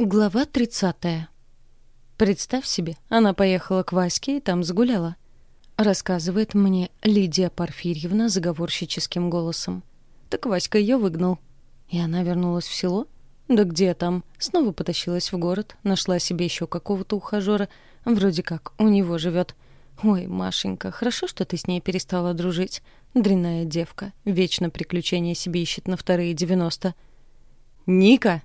Глава 30. Представь себе, она поехала к Ваське и там загуляла. Рассказывает мне Лидия Порфирьевна заговорщическим голосом. Так Васька ее выгнал. И она вернулась в село? Да где там? Снова потащилась в город, нашла себе еще какого-то ухажера, вроде как у него живет. Ой, Машенька, хорошо, что ты с ней перестала дружить. Дрянная девка, вечно приключения себе ищет на вторые девяносто. «Ника!»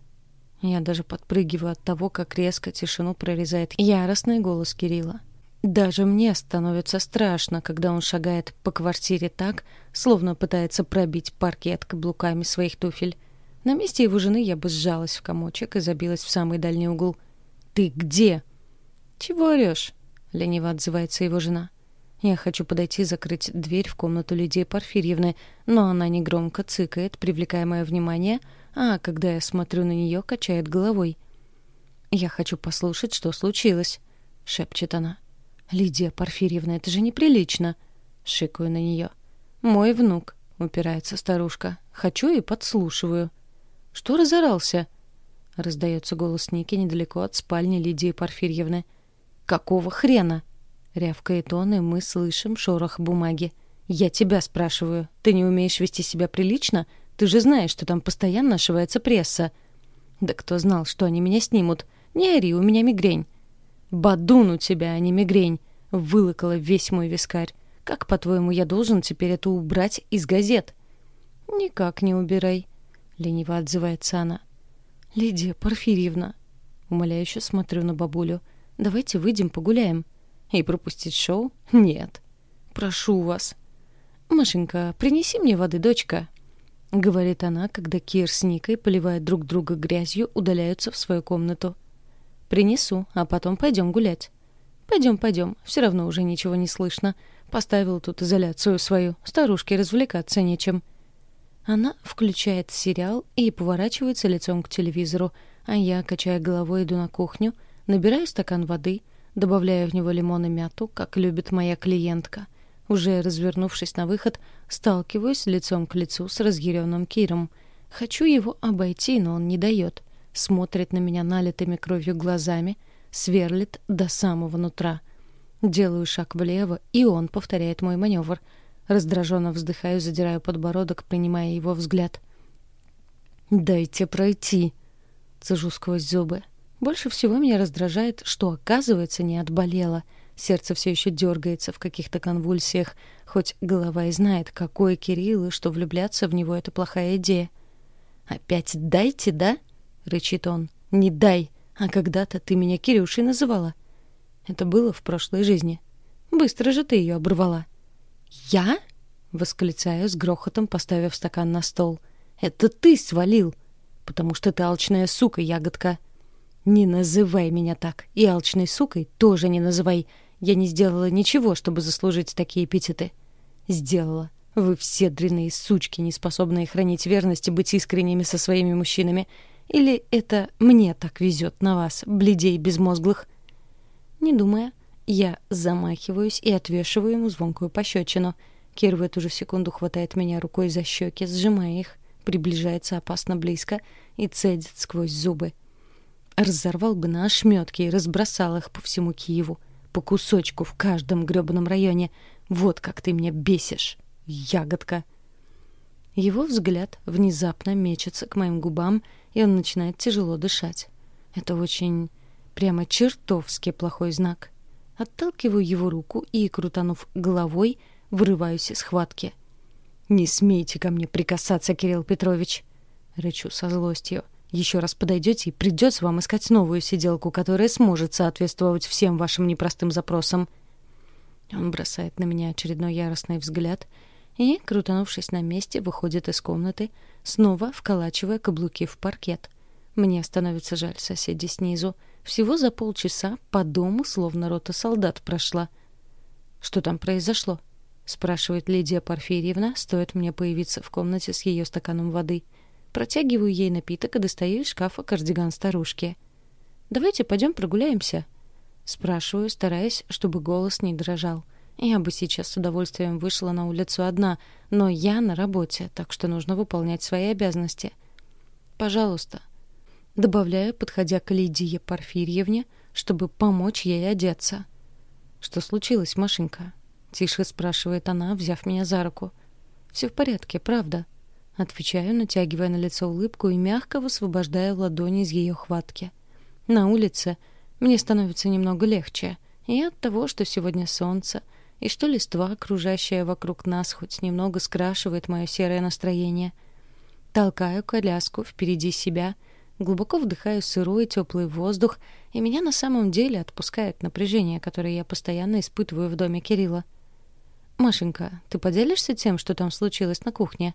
Я даже подпрыгиваю от того, как резко тишину прорезает яростный голос Кирилла. Даже мне становится страшно, когда он шагает по квартире так, словно пытается пробить паркет каблуками своих туфель. На месте его жены я бы сжалась в комочек и забилась в самый дальний угол. «Ты где?» «Чего орешь?» — лениво отзывается его жена. Хочу подойти закрыть дверь в комнату Лидии Порфирьевны, но она негромко цыкает, привлекая мое внимание — а когда я смотрю на нее, качает головой. «Я хочу послушать, что случилось», — шепчет она. «Лидия Порфирьевна, это же неприлично», — шикаю на нее. «Мой внук», — упирается старушка. «Хочу и подслушиваю». «Что разорался?» — раздается голос Ники недалеко от спальни Лидии Порфирьевны. «Какого хрена?» — рявкает он, и мы слышим шорох бумаги. «Я тебя спрашиваю. Ты не умеешь вести себя прилично?» — ты же знаешь, что там постоянно ошивается пресса. Да кто знал, что они меня снимут? Не ори, у меня мигрень. Бадун у тебя, а не мигрень. Вылокала весь мой вискарь. Как, по-твоему, я должен теперь это убрать из газет? Никак не убирай. Лениво отзывается она. Лидия Порфирьевна. Умоляюще смотрю на бабулю. Давайте выйдем погуляем. И пропустить шоу? Нет. Прошу вас. Машенька, принеси мне воды, дочка. — говорит она, когда Кир с Никой, поливая друг друга грязью, удаляются в свою комнату. «Принесу, а потом пойдем гулять». «Пойдем, пойдем, все равно уже ничего не слышно. Поставил тут изоляцию свою, старушке развлекаться нечем». Она включает сериал и поворачивается лицом к телевизору, а я, качая головой, иду на кухню, набираю стакан воды, добавляю в него лимон и мяту, как любит моя клиентка. Уже развернувшись на выход, сталкиваюсь лицом к лицу с разъяренным Киром. Хочу его обойти, но он не дает. Смотрит на меня налитыми кровью глазами, сверлит до самого нутра. Делаю шаг влево, и он повторяет мой маневр. Раздраженно вздыхаю, задираю подбородок, принимая его взгляд. «Дайте пройти!» Цежу сквозь зубы. Больше всего меня раздражает, что, оказывается, не отболела — Сердце все еще дергается в каких-то конвульсиях, хоть голова и знает, какой Кирилл и что влюбляться в него — это плохая идея. «Опять дайте, да?» — рычит он. «Не дай, а когда-то ты меня Кирюшей называла». Это было в прошлой жизни. Быстро же ты ее оборвала. «Я?» — восклицаю с грохотом, поставив стакан на стол. «Это ты свалил, потому что ты алчная сука, ягодка». «Не называй меня так, и алчной сукой тоже не называй. Я не сделала ничего, чтобы заслужить такие эпитеты. Сделала. Вы все дрянные сучки, не способные хранить верность и быть искренними со своими мужчинами. Или это мне так везет на вас, бледей безмозглых? Не думая, я замахиваюсь и отвешиваю ему звонкую пощечину. Кир в эту же секунду хватает меня рукой за щеки, сжимая их, приближается опасно близко и цедит сквозь зубы. Разорвал бы на ошметки и разбросал их по всему Киеву по кусочку в каждом грёбаном районе. Вот как ты меня бесишь, ягодка. Его взгляд внезапно мечется к моим губам, и он начинает тяжело дышать. Это очень прямо чертовски плохой знак. Отталкиваю его руку и, крутанув головой, вырываюсь из схватки. «Не смейте ко мне прикасаться, Кирилл Петрович!» Рычу со злостью. Еще раз подойдете, и придется вам искать новую сиделку, которая сможет соответствовать всем вашим непростым запросам. Он бросает на меня очередной яростный взгляд и, крутанувшись на месте, выходит из комнаты, снова вколачивая каблуки в паркет. Мне становится жаль соседей снизу. Всего за полчаса по дому словно рота солдат прошла. «Что там произошло?» — спрашивает Лидия Порфирьевна, стоит мне появиться в комнате с ее стаканом воды — Протягиваю ей напиток и достаю из шкафа кардиган старушки. «Давайте пойдем прогуляемся?» Спрашиваю, стараясь, чтобы голос не дрожал. Я бы сейчас с удовольствием вышла на улицу одна, но я на работе, так что нужно выполнять свои обязанности. «Пожалуйста». Добавляю, подходя к Лидии Порфирьевне, чтобы помочь ей одеться. «Что случилось, Машенька?» — тише спрашивает она, взяв меня за руку. «Все в порядке, правда?» Отвечаю, натягивая на лицо улыбку и мягко высвобождая ладони из ее хватки. На улице мне становится немного легче. И от того, что сегодня солнце, и что листва, окружающая вокруг нас, хоть немного скрашивает мое серое настроение. Толкаю коляску впереди себя, глубоко вдыхаю сырой теплый воздух, и меня на самом деле отпускает напряжение, которое я постоянно испытываю в доме Кирилла. «Машенька, ты поделишься тем, что там случилось на кухне?»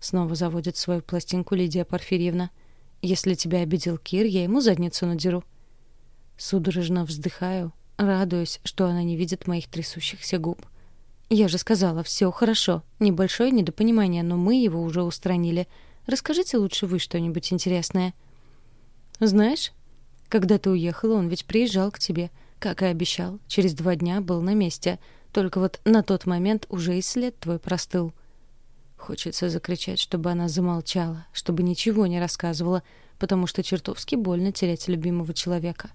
Снова заводит свою пластинку Лидия Порфирьевна. «Если тебя обидел Кир, я ему задницу надеру». Судорожно вздыхаю, радуюсь, что она не видит моих трясущихся губ. «Я же сказала, все хорошо. Небольшое недопонимание, но мы его уже устранили. Расскажите лучше вы что-нибудь интересное». «Знаешь, когда ты уехала, он ведь приезжал к тебе. Как и обещал, через два дня был на месте. Только вот на тот момент уже и след твой простыл». Хочется закричать, чтобы она замолчала, чтобы ничего не рассказывала, потому что чертовски больно терять любимого человека.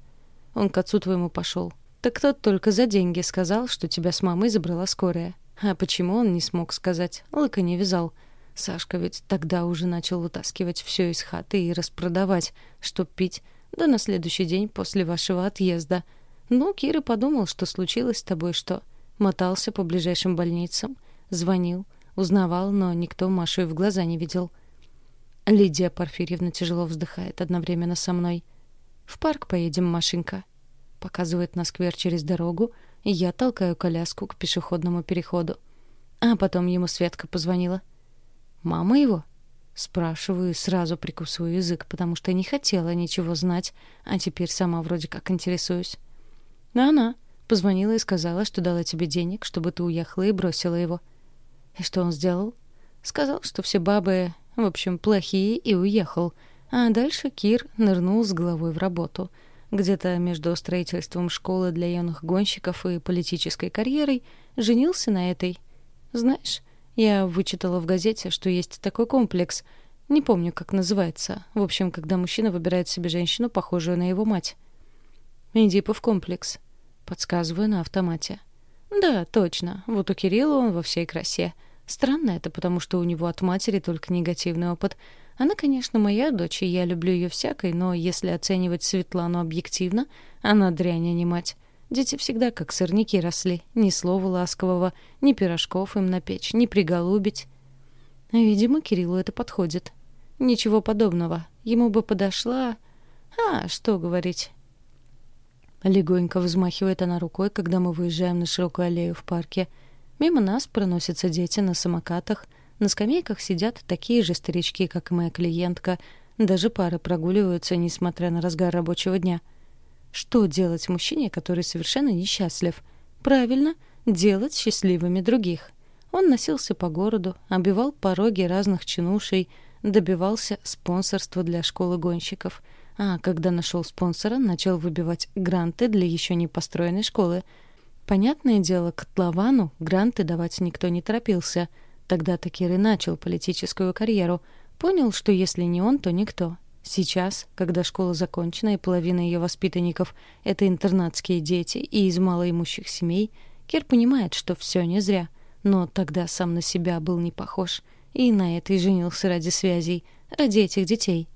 Он к отцу твоему пошел. Так тот только за деньги сказал, что тебя с мамой забрала скорая. А почему он не смог сказать? Лыка не вязал. Сашка ведь тогда уже начал вытаскивать все из хаты и распродавать, чтоб пить, да на следующий день после вашего отъезда. Ну, Кира подумал, что случилось с тобой что. Мотался по ближайшим больницам, звонил, узнавал, но никто Машу и в глаза не видел. Лидия Порфирьевна тяжело вздыхает одновременно со мной. «В парк поедем, Машенька», — показывает на сквер через дорогу, и я толкаю коляску к пешеходному переходу. А потом ему Светка позвонила. «Мама его?» Спрашиваю сразу прикусываю язык, потому что не хотела ничего знать, а теперь сама вроде как интересуюсь. «Да она позвонила и сказала, что дала тебе денег, чтобы ты уехала и бросила его». «И что он сделал?» «Сказал, что все бабы, в общем, плохие, и уехал». А дальше Кир нырнул с головой в работу. Где-то между строительством школы для юных гонщиков и политической карьерой женился на этой. Знаешь, я вычитала в газете, что есть такой комплекс. Не помню, как называется. В общем, когда мужчина выбирает себе женщину, похожую на его мать. Эдипов комплекс. Подсказываю на автомате. Да, точно. Вот у Кирилла он во всей красе. Странно это, потому что у него от матери только негативный опыт — она, конечно, моя дочь, и я люблю ее всякой, но если оценивать Светлану объективно, она дрянь, а не мать. Дети всегда как сорняки росли. Ни слова ласкового, ни пирожков им на печь, ни приголубить. Видимо, Кириллу это подходит. Ничего подобного. Ему бы подошла... А, что говорить. Легонько взмахивает она рукой, когда мы выезжаем на широкую аллею в парке. Мимо нас проносятся дети на самокатах — на скамейках сидят такие же старички, как и моя клиентка. Даже пары прогуливаются, несмотря на разгар рабочего дня. Что делать мужчине, который совершенно несчастлив? Правильно, делать счастливыми других. Он носился по городу, обивал пороги разных чинушей, добивался спонсорства для школы гонщиков. А когда нашел спонсора, начал выбивать гранты для еще не построенной школы. Понятное дело, котловану гранты давать никто не торопился — Тогда Такир и начал политическую карьеру. Понял, что если не он, то никто. Сейчас, когда школа закончена и половина ее воспитанников — это интернатские дети и из малоимущих семей, Кир понимает, что все не зря. Но тогда сам на себя был не похож. И на это и женился ради связей, ради этих детей.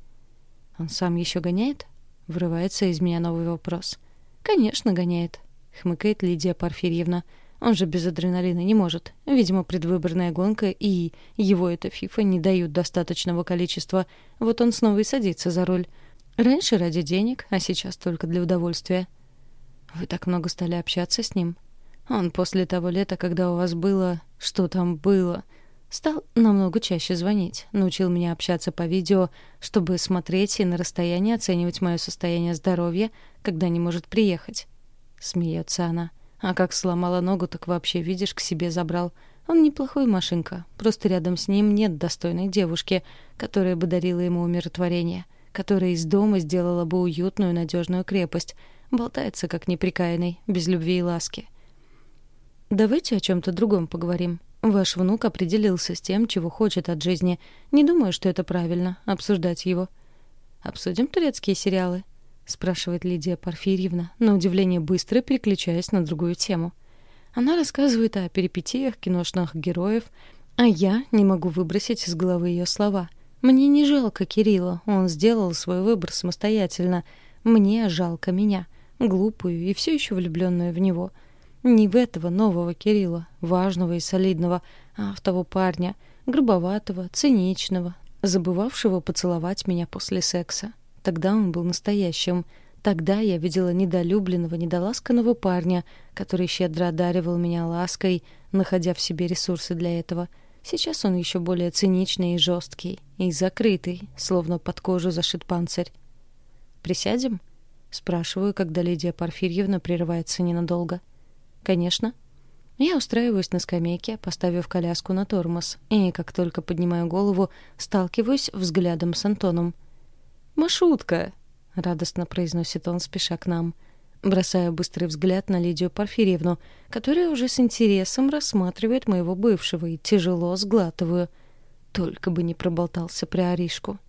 «Он сам еще гоняет?» — врывается из меня новый вопрос. «Конечно, гоняет», — хмыкает Лидия Порфирьевна. Он же без адреналина не может. Видимо, предвыборная гонка и его эта фифа не дают достаточного количества. Вот он снова и садится за руль. Раньше ради денег, а сейчас только для удовольствия. Вы так много стали общаться с ним? Он после того лета, когда у вас было... Что там было? Стал намного чаще звонить. Научил меня общаться по видео, чтобы смотреть и на расстоянии оценивать мое состояние здоровья, когда не может приехать. Смеется она. А как сломала ногу, так вообще, видишь, к себе забрал. Он неплохой машинка. Просто рядом с ним нет достойной девушки, которая бы дарила ему умиротворение, которая из дома сделала бы уютную, надежную крепость. Болтается, как неприкаянный, без любви и ласки. Давайте о чем-то другом поговорим. Ваш внук определился с тем, чего хочет от жизни. Не думаю, что это правильно — обсуждать его. Обсудим турецкие сериалы?» — спрашивает Лидия Порфирьевна, на удивление быстро переключаясь на другую тему. Она рассказывает о перипетиях киношных героев, а я не могу выбросить из головы ее слова. «Мне не жалко Кирилла, он сделал свой выбор самостоятельно. Мне жалко меня, глупую и все еще влюбленную в него. Не в этого нового Кирилла, важного и солидного, а в того парня, грубоватого, циничного, забывавшего поцеловать меня после секса. Тогда он был настоящим. Тогда я видела недолюбленного, недоласканного парня, который щедро одаривал меня лаской, находя в себе ресурсы для этого. Сейчас он еще более циничный и жесткий, и закрытый, словно под кожу зашит панцирь. «Присядем?» — спрашиваю, когда Лидия Порфирьевна прерывается ненадолго. «Конечно». Я устраиваюсь на скамейке, поставив коляску на тормоз, и как только поднимаю голову, сталкиваюсь взглядом с Антоном. «Машутка!» — радостно произносит он, спеша к нам. Бросаю быстрый взгляд на Лидию Порфирьевну, которая уже с интересом рассматривает моего бывшего, и тяжело сглатываю. Только бы не проболтался при Аришку.